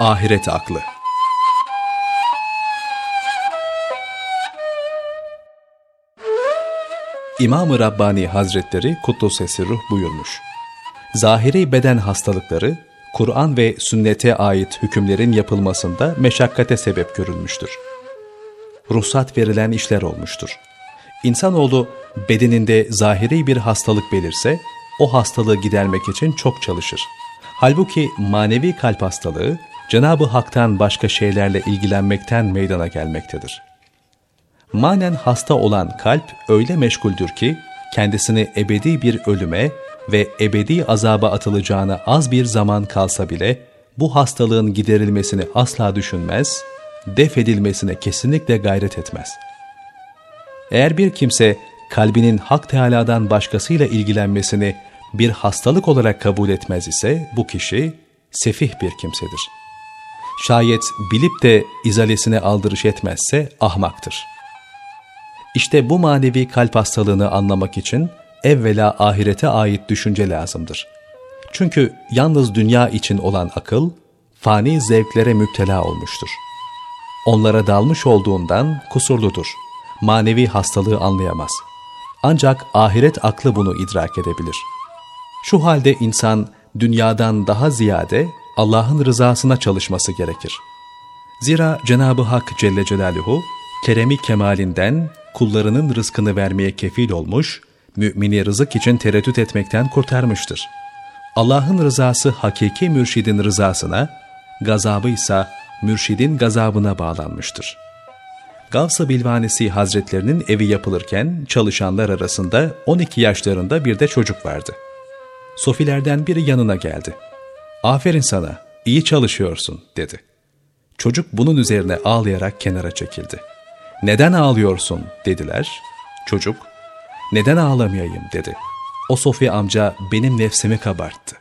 ahiret aklı. İmam-ı Rabbani Hazretleri Kuddusesi Ruh buyurmuş. Zahiri beden hastalıkları, Kur'an ve sünnete ait hükümlerin yapılmasında meşakkate sebep görülmüştür. Ruhsat verilen işler olmuştur. İnsanoğlu bedeninde zahiri bir hastalık belirse, o hastalığı gidermek için çok çalışır. Halbuki manevi kalp hastalığı, Cenab-ı Hak'tan başka şeylerle ilgilenmekten meydana gelmektedir. Manen hasta olan kalp öyle meşguldür ki, kendisini ebedi bir ölüme ve ebedi azaba atılacağına az bir zaman kalsa bile, bu hastalığın giderilmesini asla düşünmez, def edilmesine kesinlikle gayret etmez. Eğer bir kimse kalbinin Hak Teâlâ'dan başkasıyla ilgilenmesini bir hastalık olarak kabul etmez ise bu kişi sefih bir kimsedir. Şayet bilip de izalesine aldırış etmezse ahmaktır. İşte bu manevi kalp hastalığını anlamak için evvela ahirete ait düşünce lazımdır. Çünkü yalnız dünya için olan akıl, fani zevklere müptela olmuştur. Onlara dalmış olduğundan kusurludur. Manevi hastalığı anlayamaz. Ancak ahiret aklı bunu idrak edebilir. Şu halde insan dünyadan daha ziyade Allah'ın rızasına çalışması gerekir. Zira Cenab-ı Hak Celle Celaluhu, keremi kemalinden kullarının rızkını vermeye kefil olmuş, mümini rızık için tereddüt etmekten kurtarmıştır. Allah'ın rızası hakiki mürşidin rızasına, gazabı ise mürşidin gazabına bağlanmıştır. Gavs-ı Bilvanesi Hazretlerinin evi yapılırken çalışanlar arasında 12 yaşlarında bir de çocuk vardı. Sofilerden biri yanına geldi. ''Aferin sana, iyi çalışıyorsun.'' dedi. Çocuk bunun üzerine ağlayarak kenara çekildi. ''Neden ağlıyorsun?'' dediler. Çocuk, ''Neden ağlamayayım?'' dedi. O Sofi amca benim nefsimi kabarttı.